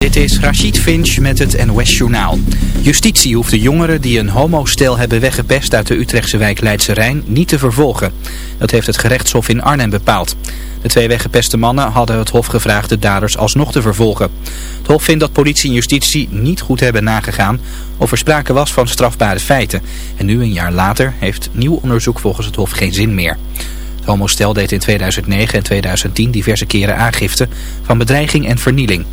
Dit is Rachid Finch met het NOS Journaal. Justitie hoeft de jongeren die een homostel hebben weggepest uit de Utrechtse wijk Leidse Rijn niet te vervolgen. Dat heeft het gerechtshof in Arnhem bepaald. De twee weggepeste mannen hadden het hof gevraagd de daders alsnog te vervolgen. Het hof vindt dat politie en justitie niet goed hebben nagegaan of er sprake was van strafbare feiten. En nu, een jaar later, heeft nieuw onderzoek volgens het hof geen zin meer. Het homostel deed in 2009 en 2010 diverse keren aangifte van bedreiging en vernieling.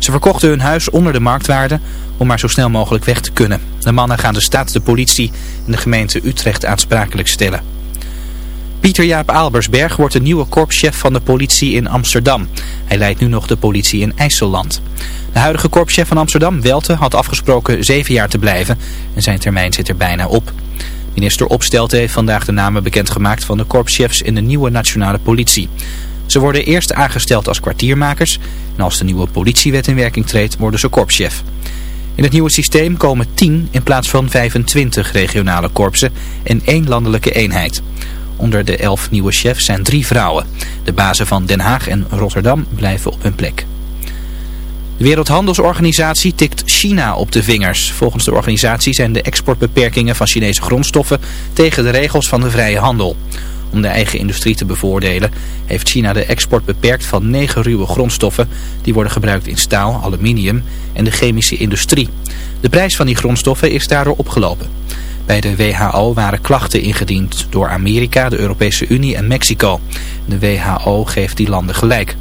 Ze verkochten hun huis onder de marktwaarde om maar zo snel mogelijk weg te kunnen. De mannen gaan de staat, de politie en de gemeente Utrecht aansprakelijk stellen. Pieter Jaap Aalbersberg wordt de nieuwe korpschef van de politie in Amsterdam. Hij leidt nu nog de politie in IJsseland. De huidige korpschef van Amsterdam, Welte, had afgesproken zeven jaar te blijven en zijn termijn zit er bijna op. Minister Opstelten heeft vandaag de namen bekendgemaakt van de korpschefs in de nieuwe nationale politie. Ze worden eerst aangesteld als kwartiermakers en als de nieuwe politiewet in werking treedt worden ze korpschef. In het nieuwe systeem komen 10 in plaats van 25 regionale korpsen en één landelijke eenheid. Onder de 11 nieuwe chefs zijn drie vrouwen. De bazen van Den Haag en Rotterdam blijven op hun plek. De Wereldhandelsorganisatie tikt China op de vingers. Volgens de organisatie zijn de exportbeperkingen van Chinese grondstoffen tegen de regels van de vrije handel. Om de eigen industrie te bevoordelen heeft China de export beperkt van negen ruwe grondstoffen die worden gebruikt in staal, aluminium en de chemische industrie. De prijs van die grondstoffen is daardoor opgelopen. Bij de WHO waren klachten ingediend door Amerika, de Europese Unie en Mexico. De WHO geeft die landen gelijk.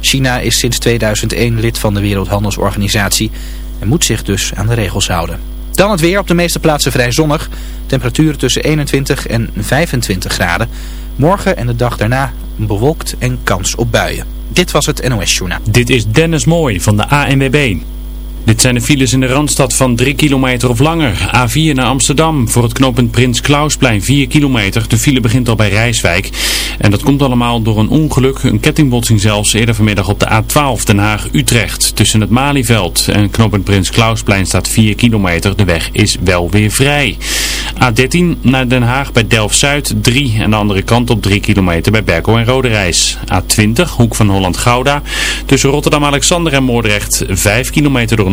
China is sinds 2001 lid van de Wereldhandelsorganisatie en moet zich dus aan de regels houden. Dan het weer op de meeste plaatsen vrij zonnig. Temperaturen tussen 21 en 25 graden. Morgen en de dag daarna bewolkt en kans op buien. Dit was het NOS Journaal. Dit is Dennis Mooi van de ANWB. Dit zijn de files in de Randstad van 3 kilometer of langer. A4 naar Amsterdam voor het knooppunt Prins Klausplein 4 kilometer. De file begint al bij Rijswijk. En dat komt allemaal door een ongeluk, een kettingbotsing zelfs, eerder vanmiddag op de A12 Den Haag-Utrecht. Tussen het Malieveld en knooppunt Prins Klausplein staat 4 kilometer. De weg is wel weer vrij. A13 naar Den Haag bij Delft-Zuid 3 en de andere kant op 3 kilometer bij Berkel en Roderijs. A20 Hoek van Holland-Gouda tussen Rotterdam-Alexander en Moordrecht 5 kilometer door een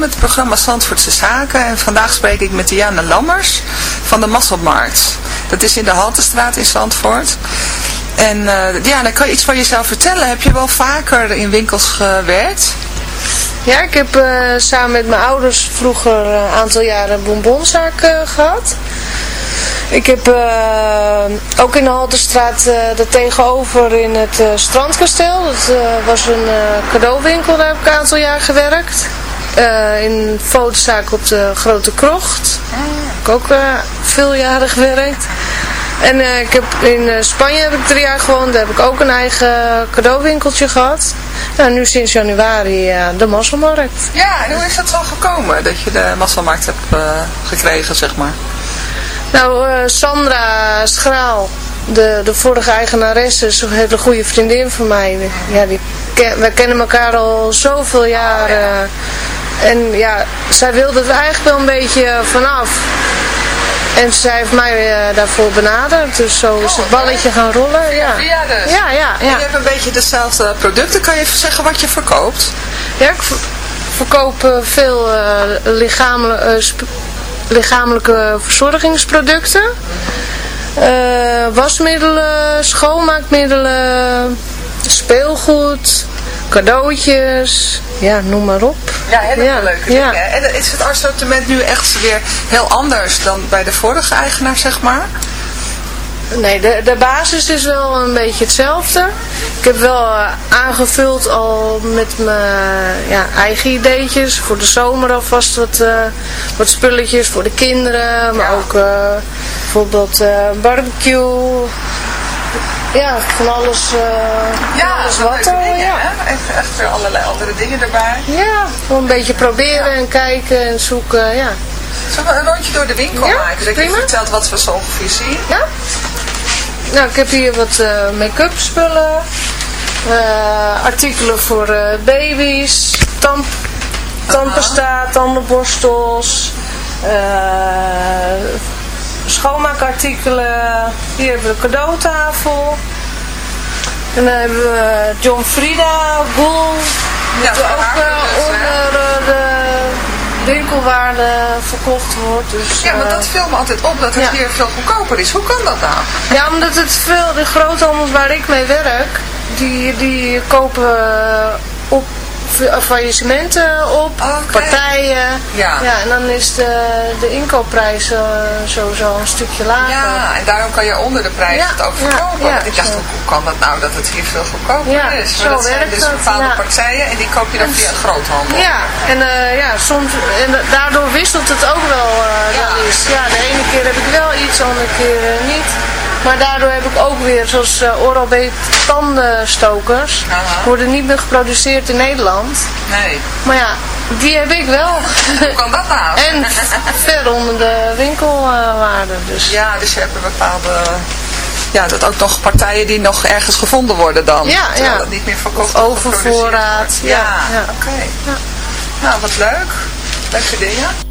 Met het programma Zandvoortse Zaken. En vandaag spreek ik met Diana Lammers van de Masselmarkt. Dat is in de Haltestraat in Zandvoort. En uh, Diana, kan je iets van jezelf vertellen? Heb je wel vaker in winkels gewerkt? Ja, ik heb uh, samen met mijn ouders vroeger een aantal jaren bonbonzaak uh, gehad. Ik heb ook in de Halterstraat uh, tegenover in het Strandkasteel. Dat was een cadeauwinkel, daar heb ik een aantal jaar gewerkt. In een fotozaak op de Grote Krocht. Ik ook veel jaren gewerkt. En ik heb, in Spanje heb ik drie jaar gewoond. Daar heb ik ook een eigen cadeauwinkeltje gehad. Nou, nu sinds januari de Masselmarkt. Ja, en hoe is dat zo gekomen dat je de Masselmarkt hebt gekregen, zeg maar? Nou, uh, Sandra Schraal, de, de vorige eigenaresse, is een hele goede vriendin van mij. Ja, die, we kennen elkaar al zoveel jaren. En ja, zij wilde er eigenlijk wel een beetje vanaf. En zij heeft mij uh, daarvoor benaderd. Dus zo is het balletje gaan rollen. Ja, ja, dus. ja, ja, ja. En je hebt een beetje dezelfde producten. Kan je even zeggen wat je verkoopt? Ja, ik verkoop uh, veel uh, lichamelijke lichamelijke verzorgingsproducten. Wasmiddelen, schoonmaakmiddelen, speelgoed, cadeautjes, ja, noem maar op. Ja, hele ja, leuke dingen. Ja. En is het assortiment nu echt weer heel anders dan bij de vorige eigenaar, zeg maar? Nee, de, de basis is wel een beetje hetzelfde. Ik heb wel uh, aangevuld al met mijn ja, eigen ideetjes. Voor de zomer alvast wat, uh, wat spulletjes voor de kinderen. Maar ook uh, bijvoorbeeld barbecue. Ja, van alles, ja, alles wat. Dingen, ja. Echt, echt weer allerlei andere dingen erbij. Ja, gewoon een beetje proberen en kijken en zoeken. Ja. Zullen we een rondje door de winkel ja, maken? Dat je vertelt wat we zo ongeveer zien. Ja? Nou, ik heb hier wat uh, make-up spullen. Uh, artikelen voor uh, baby's. Tand, tandpasta, tandenborstels. Schoonmaakartikelen. Hier hebben we een cadeautafel. En dan hebben we John Frieda, Boel. Ja, die ook dus, onder de winkelwaarde verkocht wordt. Dus, ja, maar dat viel me altijd op dat het ja. hier veel goedkoper is. Hoe kan dat nou? Ja, omdat het veel, de groothandels waar ik mee werk, die, die kopen op faillissementen op, okay. partijen. Ja. ja. En dan is de, de inkoopprijs uh, sowieso een stukje lager. Ja, en daarom kan je onder de prijs ja. het ook verkopen. Ja, Want ik dacht, hoe kan dat nou dat het hier veel goedkoper is? Zo maar dat zijn dus dat, bepaalde partijen en die koop je dan via een groothandel. Ja, en uh, ja, soms, en daardoor wisselt het ook wel, uh, Ja. wel eens. Ja, de ene keer heb ik wel iets, de andere keer uh, niet. Maar daardoor heb ik ook weer, zoals uh, Oral-B tandenstokers, Aha. worden niet meer geproduceerd in Nederland. Nee. Maar ja, die heb ik wel. Hoe kan dat nou? en ver onder de winkelwaarde. dus. Ja, dus je hebt een bepaalde... Ja, dat ook nog partijen die nog ergens gevonden worden dan. Ja, terwijl ja. dat niet meer verkocht overvoorraad, ja, ja. oké. Ja. Nou, wat leuk. Leuke dingen.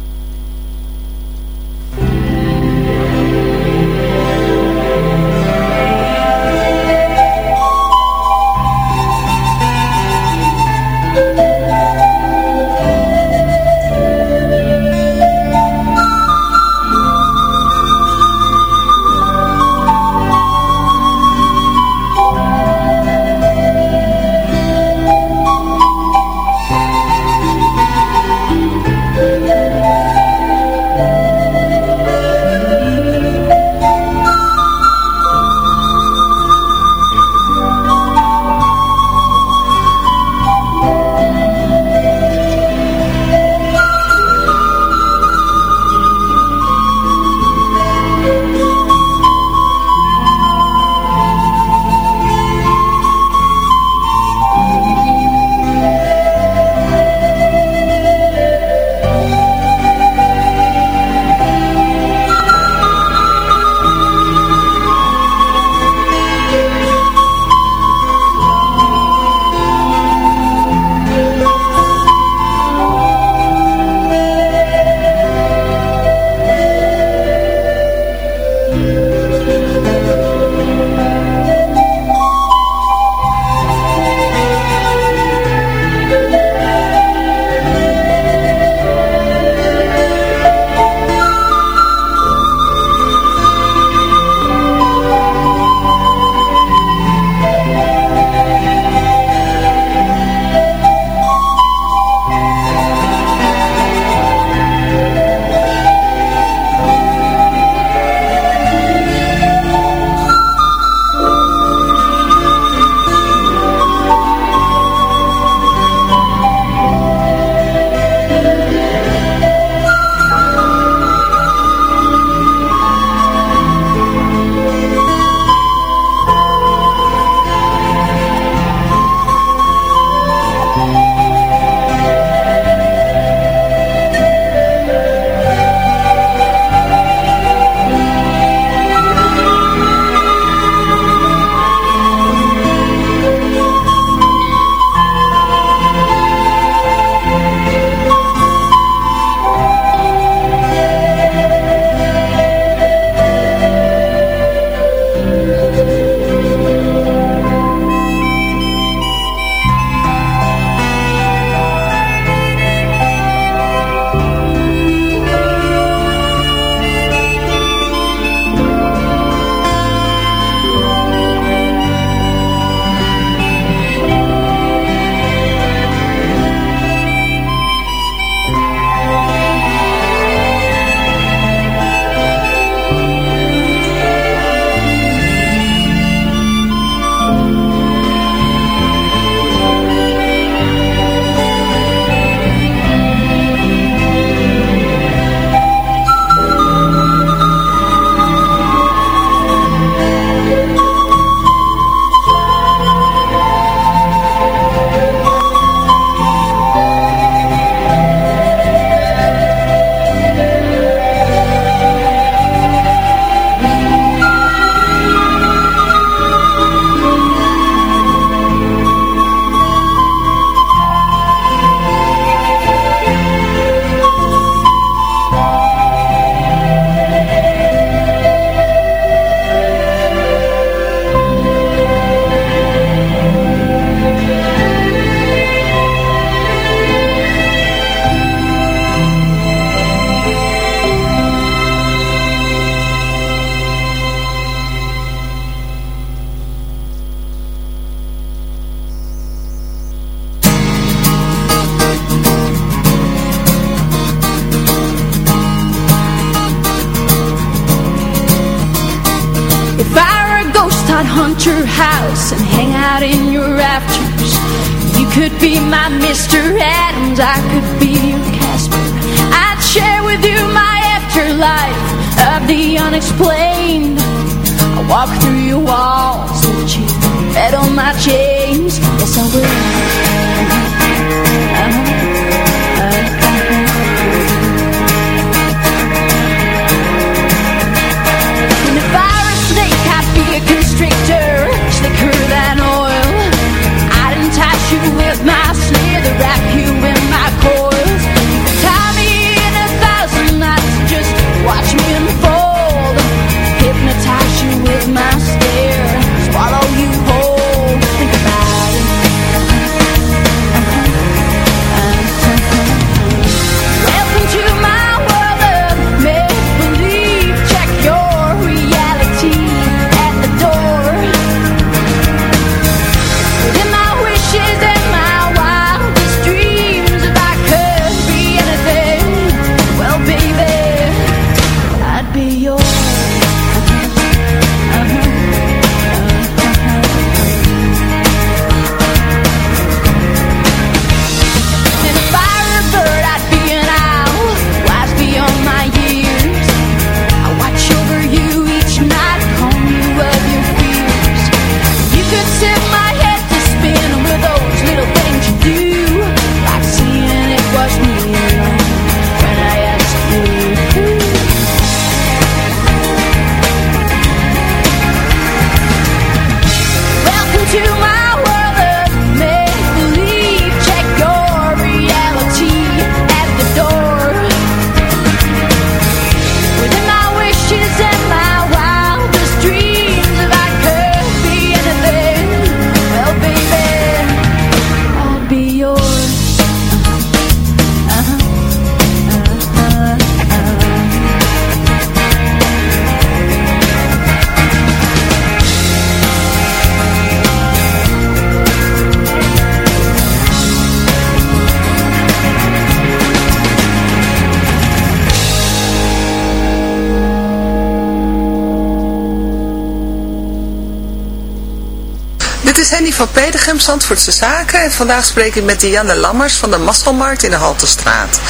Henny van Pedegem, Zandvoortse Zaken. En vandaag spreek ik met Dianne Lammers van de Mastelmarkt in de Haltestraat.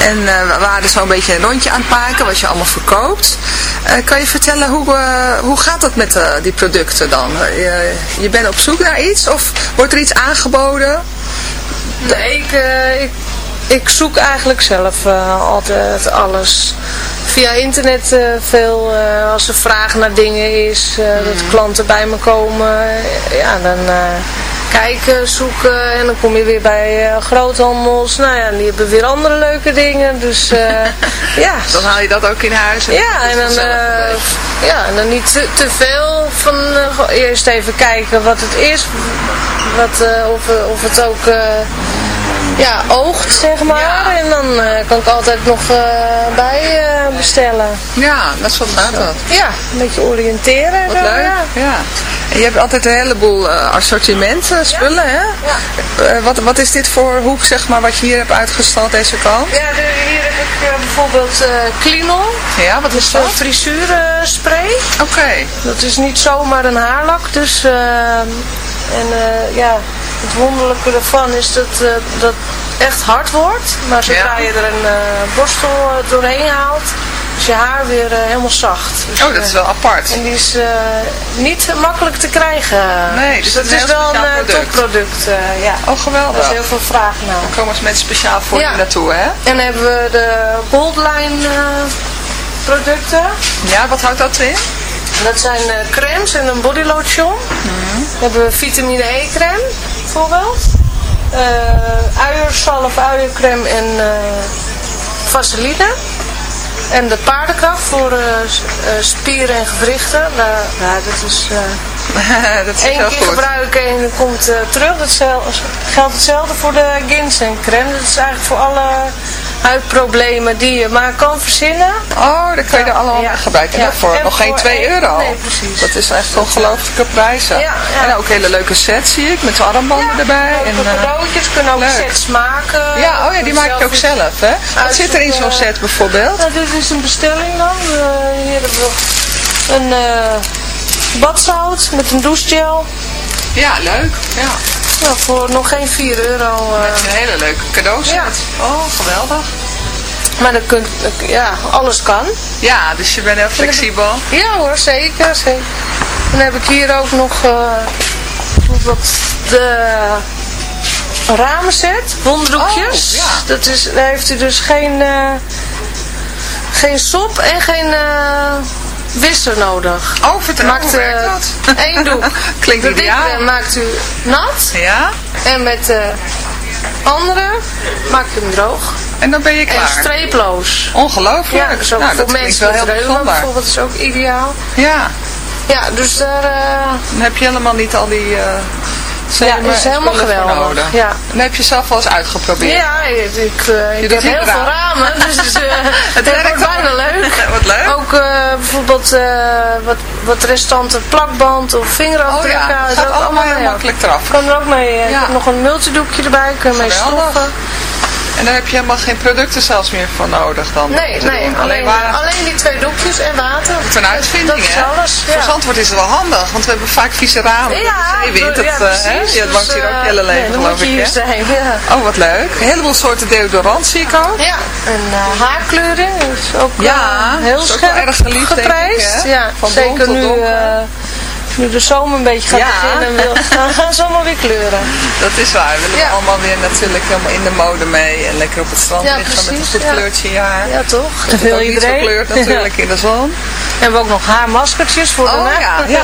En eh, we waren zo een beetje een rondje aan het maken, wat je allemaal verkoopt. Eh, kan je vertellen, hoe, eh, hoe gaat het met die producten dan? je, bent op zoek naar iets of wordt er iets aangeboden? Nee, ik, ik, ik zoek eigenlijk zelf altijd alles. Via internet eh, veel, eh, als er vraag naar dingen is, eh, dat klanten bij me komen. ja, dan kijken, zoeken en dan kom je weer bij groothandels. Nou ja, die hebben weer andere leuke dingen. Dus ja. Dan haal je dat ook in huis. En Ja, en dan, ja, en dan niet te, te veel van eerst even kijken wat het is, wat, of, of het ook ja, oogt, zeg maar. En dan kan ik altijd nog bij bestellen. Ja, dat is wat gaat dat. Ja, een beetje oriënteren. Wat zo, leuk. Ja. Ja. En je hebt altijd een heleboel eh, assortiment, eh, spullen, hè? Eh, wat, wat is dit voor hoek, zeg maar, wat je hier hebt uitgestald, deze kant? Ja, de- hier heb ik eh, bijvoorbeeld Klinol. Ja, wat is dat? frisuurspray. Oké. Dat is niet zomaar een haarlak, dus... en eh, ja, het wonderlijke ervan is dat dat echt hard wordt. Maar zodra Ja. je er een eh, borstel eh, doorheen haalt, is je haar weer eh, helemaal zacht. Dus, Oh, dat is wel apart. En die is niet makkelijk te krijgen. Nee, dus dat het is wel een topproduct. ja. Oh, geweldig. Daar is heel veel vraag naar. Daar komen ze mensen speciaal voor Ja. je naartoe, hè? En dan hebben we de Goldline producten. Ja, wat houdt dat in? Dat zijn crèmes en een bodylotion. Dan hebben we vitamine E crème bijvoorbeeld. Eh uiersalf, uiercrème en eh vaseline. En de paardenkracht voor eh, spieren en gewrichten. Nou, ja, dat is dat is één heel keer goed. gebruiken en het komt eh, terug. Dat geldt hetzelfde voor de ginseng crème. Dat is eigenlijk voor alle huidproblemen die je maar kan verzinnen. Oh, dan kan je er allemaal Ja. mee gebruiken. Ja. En voor En nog geen voor 2 één- euro. Nee, precies. Dat is echt ongelooflijke prijzen. En ook hele leuke sets zie ik, met armbanden erbij. En En, eh, kunnen ook leuk. sets maken. ja, oh ja, die maak je ook zelf, hè? Wat zit er in zo'n set bijvoorbeeld? Nou, dit is een bestelling dan. Eh, hier hebben we een, eh, badzout met een douchegel. Ja, leuk. Ja. Nou, voor nog geen 4 euro. eh, Met een hele leuke cadeauset. Ja. Oh, geweldig. maar dan kunt, ja, alles kan. Ja, dus je bent heel flexibel. Ja hoor, zeker. zeker. Dan heb ik hier ook nog eh, bijvoorbeeld de ramenset, wondroekjes. Oh, ja. Dat is, daar heeft u dus geen, eh, geen sop en geen wisser nodig. Oh, vertel, Maakt, hoe eh, dat? één doek. Klinkt de ideaal. maakt u nat Ja? en met de andere maakt u hem droog. En dan ben je En klaar. streeploos. Ongelooflijk. Ja, ook nou, voor mensen wel met bijzonder. bijvoorbeeld is ook ideaal. Ja, Ja, dus daar... eh, dan heb je helemaal niet al die... eh Ja, zenuwen is helemaal geweldig. Ja. En heb je zelf wel eens uitgeprobeerd. Ja, ik, ik, eh, ik heb heel veel ramen, dus het, eh, het werkt wordt bijna leuk. Wat leuk. Ook eh, bijvoorbeeld wat, wat restanten plakband of Oh vingerafdrukken. ja, gaat ook allemaal heel makkelijk eraf. Kan er ook mee. Ik Ja. heb nog een multidoekje erbij, kun je mee stoffen. En daar heb je helemaal geen producten zelfs meer voor nodig dan? Nee, nee, alleen, maar alleen die twee doekjes en water. is een uitvinding, Dat is hè? alles, ja. Voor Zandvoort is het wel handig, want we hebben vaak vieze ramen. Ja, zeewind, ja, dat, eh, hè? precies. Dus, hier ook eh, je hele leven, nee, geloof ik, hier hè? zijn, ja. Oh, wat leuk. Een heleboel soorten deodorant zie ik ook. Ja, en eh, haarkleuring is ook Ja, eh, heel is scherp erg geliefd, denk ik, geprijsd. hè? ja, Van zeker tot nu, donker. Nu de zomer een beetje gaat Ja. beginnen, wil, gaan ze allemaal weer kleuren. Dat is waar. We willen Ja. allemaal weer natuurlijk helemaal in de mode mee. En lekker op het strand Ja, liggen met een goed ja. kleurtje in je haar. Ja, toch? Dat wil iedereen. kleurt natuurlijk in de zon. We hebben ook nog haarmaskertjes voor de Oh nacht. ja, ja.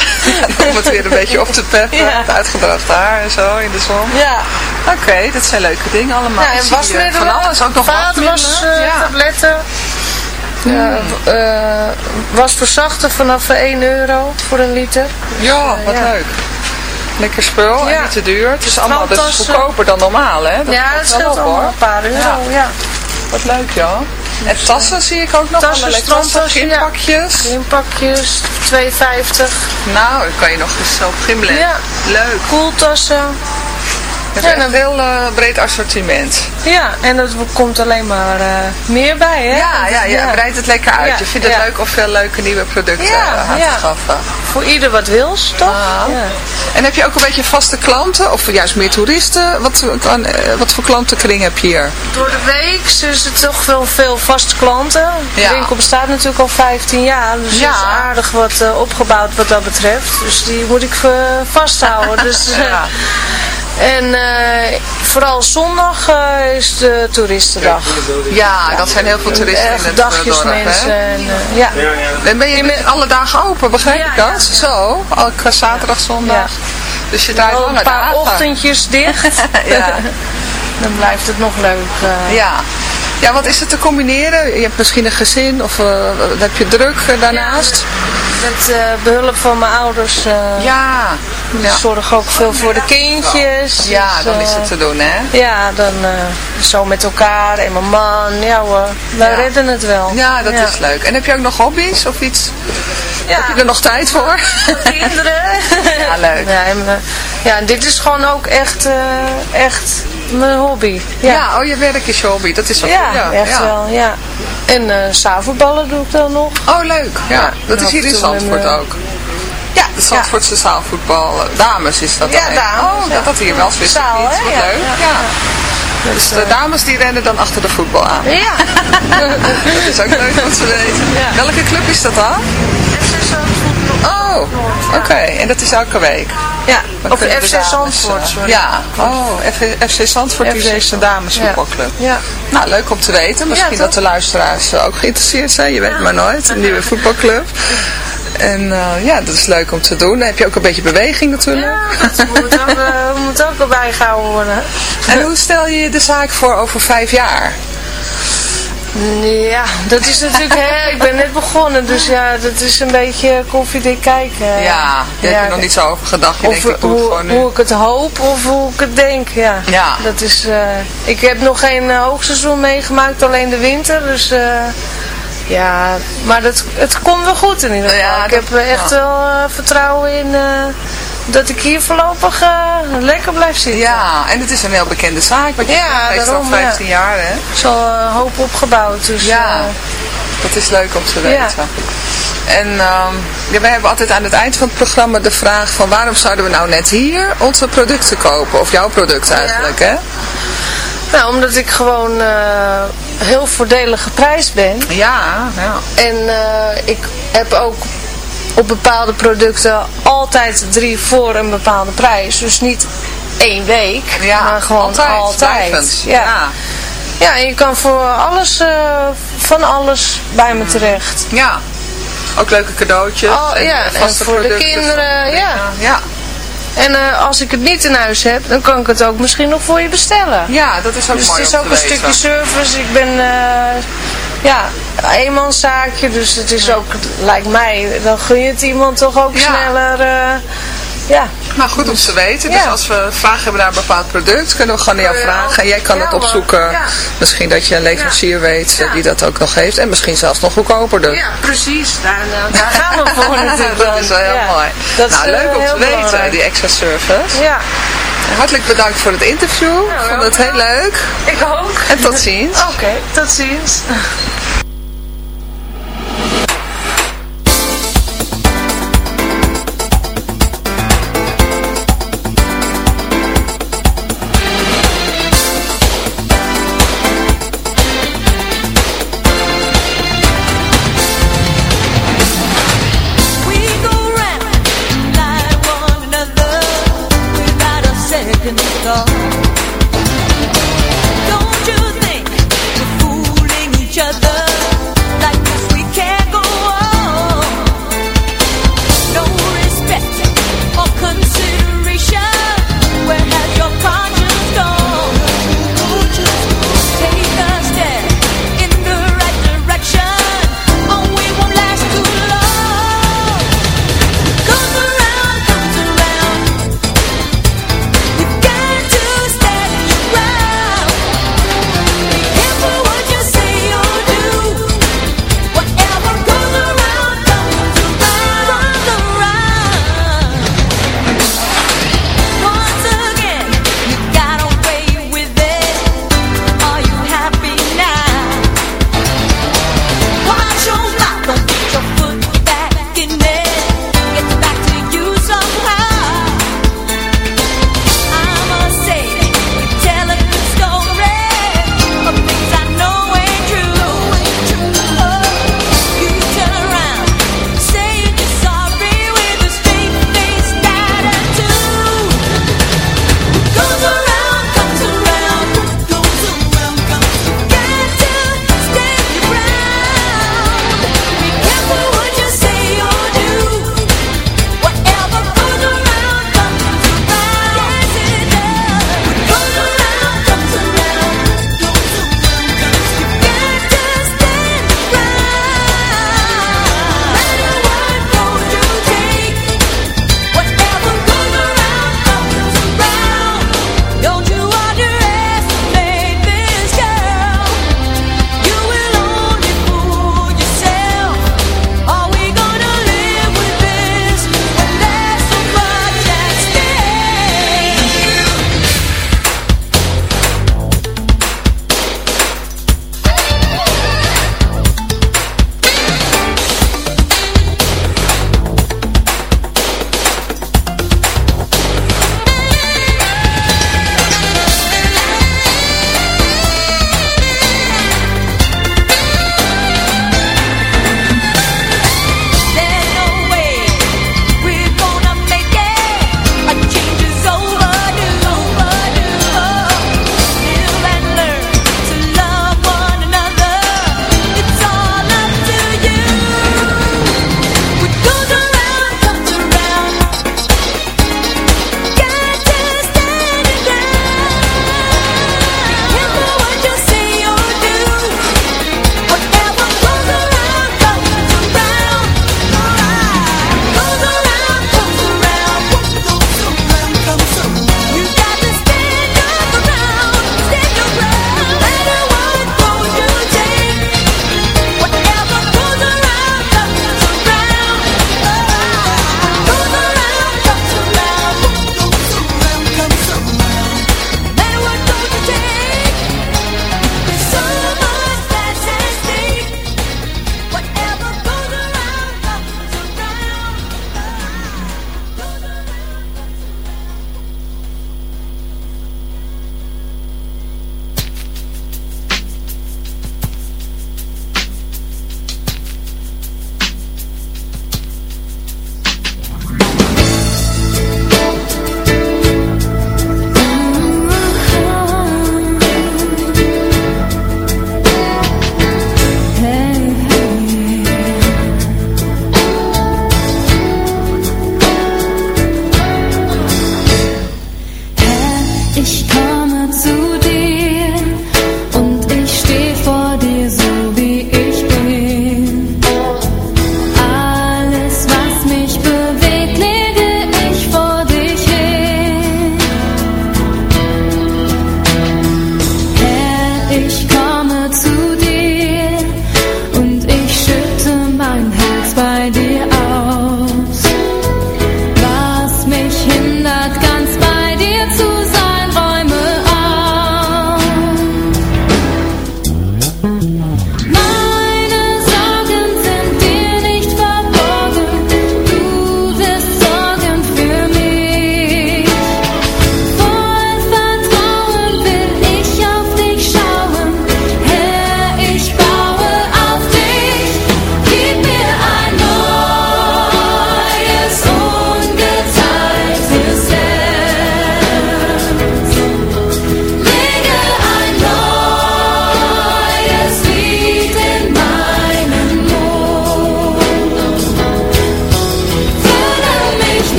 Om het weer een beetje op te peppen. Ja. Het uitgedroogde haar en zo in de zon. Ja, Oké, dat zijn leuke dingen allemaal. ja en wasmiddelen. Van alles, ook nog vaatwas, wasmiddelen. eh, ja. Tabletten. Ja, eh, wasverzachter vanaf eh, 1 euro voor een liter. ja, wat ja. leuk. Lekker spul en niet te duur. Het is allemaal dus Strandtassen. goedkoper dan normaal, hè? Dat ja, het scheelt allemaal een paar euro. Ja. Wat leuk, ja. En tassen zie ik ook nog. Tassen, strandtassen, ja. gympakjes. Inpakjes, 2,50. Nou, dan kan je nog eens op gimmelen. Ja. Leuk. Koeltassen. Het Ja, is een heel eh, breed assortiment. Ja, en er komt alleen maar eh, meer bij, hè? Ja, ja, ja, breidt het lekker uit. Ja, Je vindt het leuk om veel leuke nieuwe producten eh, aan te schaffen. Voor ieder wat wils, toch? Ah. Ja. En heb je ook een beetje vaste klanten? Of juist meer toeristen? Wat, kan, wat voor klantenkring heb je hier? Door de week is het toch wel veel vaste klanten. De winkel bestaat natuurlijk al 15 jaar, dus Ja. is aardig wat opgebouwd wat dat betreft. Dus die moet ik vasthouden. dus, Ja. En eh, vooral zondag eh, is de toeristendag. Ja, dat zijn heel veel toeristen in Echt het eh, dagjes dorp, hè? mensen. En, eh, ja. En ben je met alle dagen open, begrijp ik ja. dat? Zo, elke zaterdag, zondag. Ja. Dus je draait langer een paar dagen. ochtendjes dicht. Ja. Dan blijft het nog leuk. Ja. Ja, wat is het te combineren? Je hebt misschien een gezin of heb je druk daarnaast? Met eh, behulp van mijn ouders. Ja. Ja, zorgen ook veel voor de kindjes. ja dus, dan is eh, het te doen, hè? Ja, dan eh, zo met elkaar en mijn man. Ja hoor, wij redden het wel. Ja, dat is leuk. En heb je ook nog hobby's of iets? Ja, Heb je er nog tijd voor? kinderen. Ja, leuk. Ja, en, ja, dit is gewoon ook echt, eh, echt mijn hobby. Ja. Ja, oh, je werk is je hobby. Dat is wel ja, goed. Ja, echt ja. wel, ja. En zaalvoetballen doe ik dan nog. Oh, leuk. Ja, dat is hier in Zandvoort ook. Ja, de Zandvoortse zaalvoetbal. eh, Dames is dat Ja, dames, Oh, ja. dat had hier wel wist ik Zaal, niet. Wat Ja, leuk. ja, Ja. Dus de dames die rennen dan achter de voetbal aan. Ja. Dat is ook leuk om te weten. Ja. Welke club is dat dan? Oh, oké. En dat is elke week? Ja, Dan of FC dames, Zandvoort, eh, sorry. Ja, oh, F- FC Zandvoort die FC heeft een damesvoetbalclub. Ja. Nou, leuk om te weten. Misschien Ja, dat de luisteraars ook geïnteresseerd zijn. Je weet maar nooit. Een nieuwe voetbalclub. En eh, ja, dat is leuk om te doen. Dan heb je ook een beetje beweging natuurlijk. Ja, dat moet ook, eh, moet ook erbij gehouden worden. En hoe stel je je de zaak voor over vijf jaar? Ja, dat is natuurlijk, hè, ik ben net begonnen, dus ja, dat is een beetje koffiedik kijken. Ja, daar heb je nog niet zo over gedacht. Je Of denkt, ik het hoe, gewoon nu. hoe ik het hoop of hoe ik het denk, ja. Ja. Dat is, eh, ik heb nog geen eh, hoogseizoen meegemaakt, alleen de winter, dus eh, ja, maar dat, het komt wel goed in ieder geval. Ja, ik heb echt wel eh, vertrouwen in eh, dat ik hier voorlopig eh, lekker blijf zitten. Ja, en het is een heel bekende zaak. Want je Ja, al daarom, 15 jaar, hè? Ik is al een hoop opgebouwd, dus Ja, dat is leuk om te weten. En ehm, ja, wij hebben altijd aan het eind van het programma de vraag van waarom zouden we nou net hier onze producten kopen? Of jouw product eigenlijk, hè? Nou, omdat ik gewoon heel voordelig geprijsd ben. Ja, ja. En eh, ik heb ook op bepaalde producten altijd drie voor een bepaalde prijs. Dus niet één week, Ja, maar gewoon altijd, altijd. Ja. Ja. ja, en je kan voor alles, eh, van alles bij me terecht. Ja. Ook leuke cadeautjes. Oh, ja, en voor de kinderen, ja. Ja. En eh, als ik het niet in huis heb, dan kan ik het ook misschien nog voor je bestellen. ja, dat is ook Dus mooi het is ook een weten. stukje service. Ik ben, eh, ja, eenmanszaakje. Dus het is ook, lijkt mij, dan gun je het iemand toch ook Ja. sneller. eh, ja. Maar goed om te weten. Dus Ja. als we vragen hebben naar een bepaald product, kunnen we gewoon naar jou vragen. En jij kan het opzoeken. Misschien dat je een leverancier weet eh, die dat ook nog heeft. En misschien zelfs nog goedkoper. ja, precies. Daar, eh, daar gaan we voor natuurlijk. dat is wel heel mooi. Dat nou, is, eh, leuk om te weten, belangrijk. die extra service. Ja, Hartelijk bedankt voor het interview. Ik vond het heel leuk. ik ook. En tot ziens. Oké, tot ziens.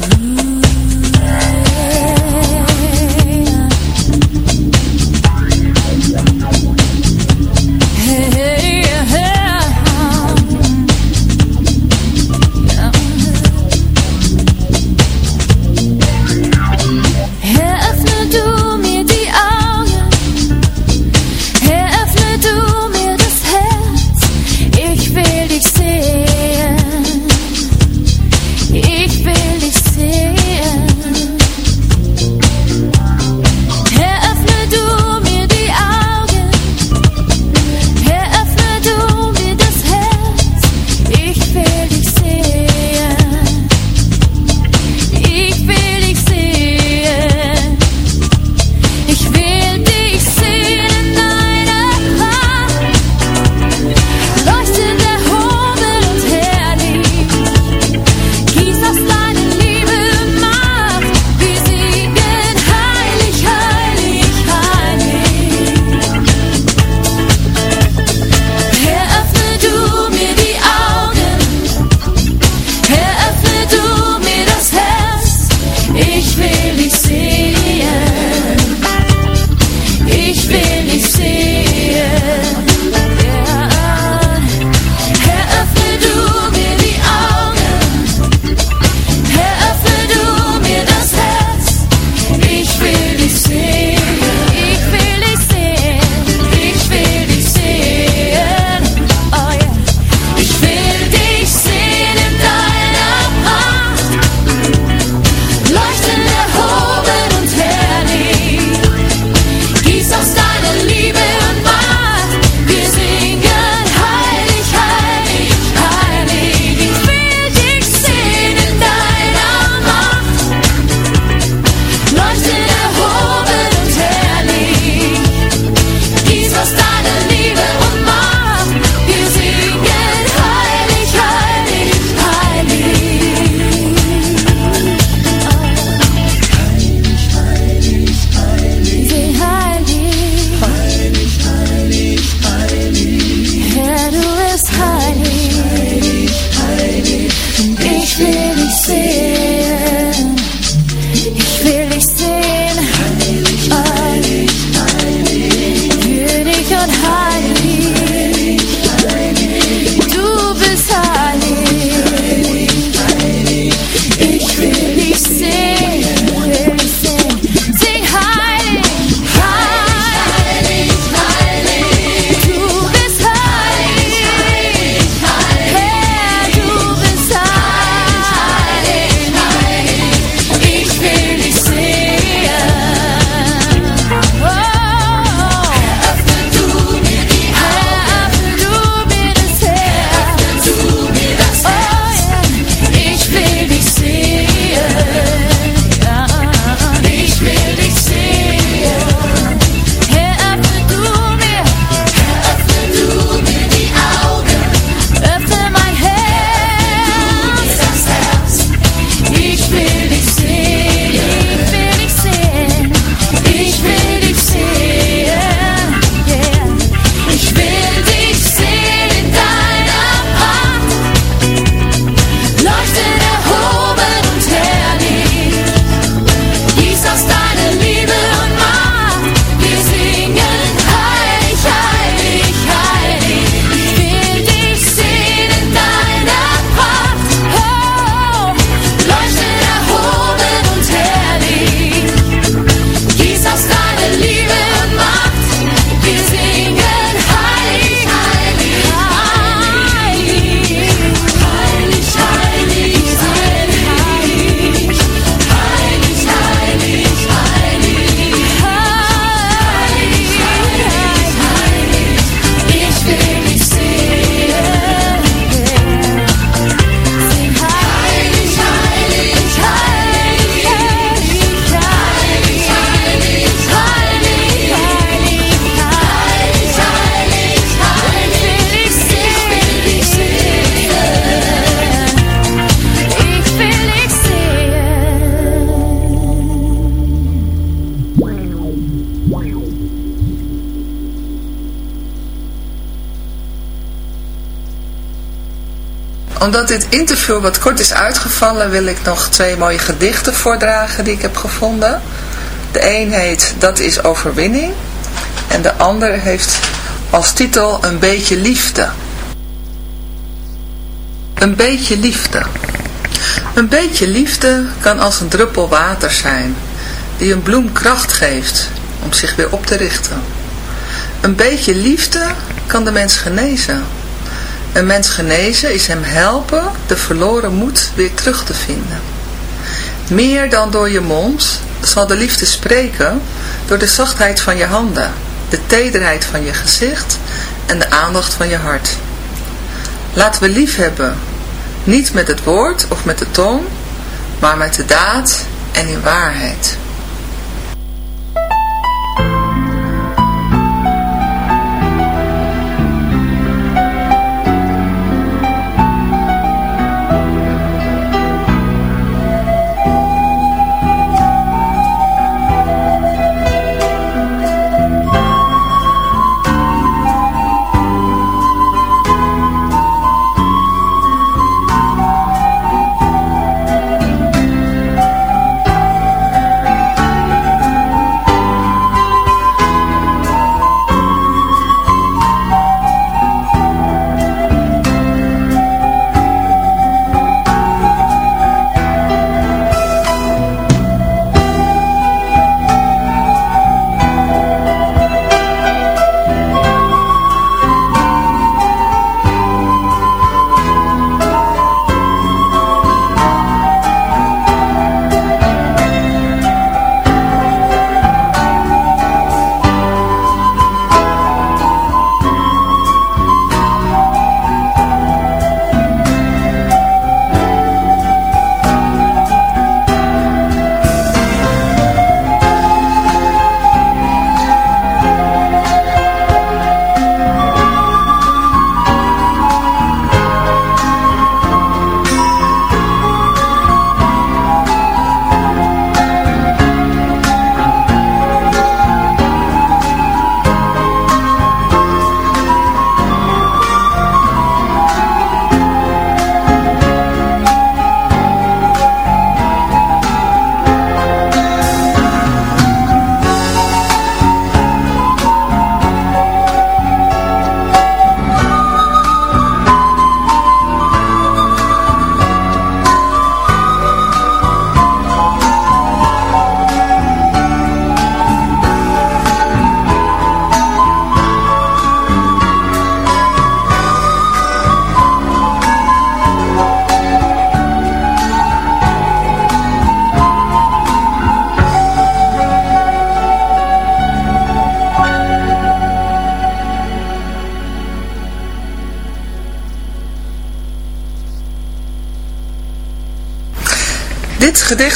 Mm. Omdat dit interview wat kort is uitgevallen, wil ik nog twee mooie gedichten voordragen die ik heb gevonden. De een heet Dat is overwinning en de ander heeft als titel Een beetje liefde. Een beetje liefde. Een beetje liefde kan als een druppel water zijn, die een bloem kracht geeft om zich weer op te richten. Een beetje liefde kan de mens genezen. Een mens genezen is hem helpen de verloren moed weer terug te vinden. Meer dan door je mond zal de liefde spreken door de zachtheid van je handen, de tederheid van je gezicht en de aandacht van je hart. Laten we lief hebben, niet met het woord of met de tong, maar met de daad en in waarheid.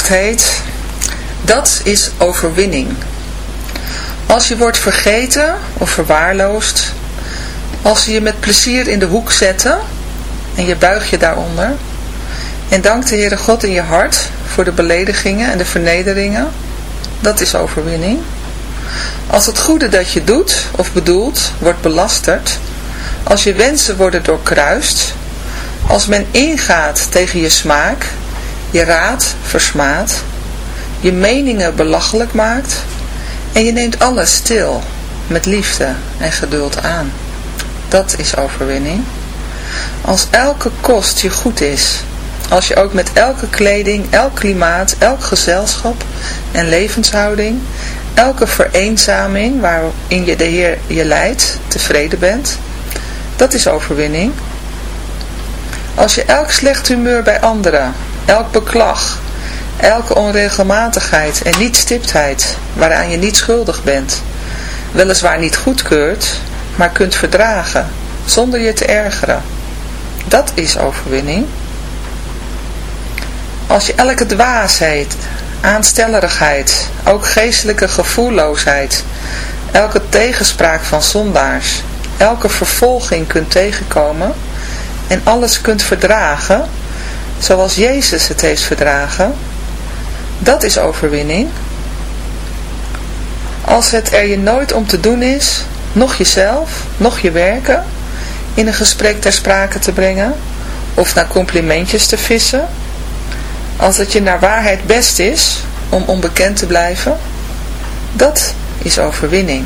Heet Dat is overwinning. Als je wordt vergeten of verwaarloosd, als ze je met plezier in de hoek zetten en je buig je daaronder en dankt de Heere God in je hart voor de beledigingen en de vernederingen, dat is overwinning. Als het goede dat je doet of bedoelt wordt belasterd, als je wensen worden doorkruist, als men ingaat tegen je smaak je raad versmaadt, je meningen belachelijk maakt en je neemt alles stil met liefde en geduld aan. Dat is overwinning. Als elke kost je goed is, als je ook met elke kleding, elk klimaat, elk gezelschap en levenshouding, elke vereenzaming waarin je de Heer je leidt, tevreden bent, dat is overwinning. Als je elk slecht humeur bij anderen elk beklag, elke onregelmatigheid en niet-stiptheid waaraan je niet schuldig bent, weliswaar niet goedkeurt, maar kunt verdragen, zonder je te ergeren. Dat is overwinning. Als je elke dwaasheid, aanstellerigheid, ook geestelijke gevoelloosheid, elke tegenspraak van zondaars, elke vervolging kunt tegenkomen en alles kunt verdragen, zoals Jezus het heeft verdragen, dat is overwinning. Als het er je nooit om te doen is, nog jezelf, nog je werken, in een gesprek ter sprake te brengen, of naar complimentjes te vissen, als het je naar waarheid best is om onbekend te blijven, dat is overwinning.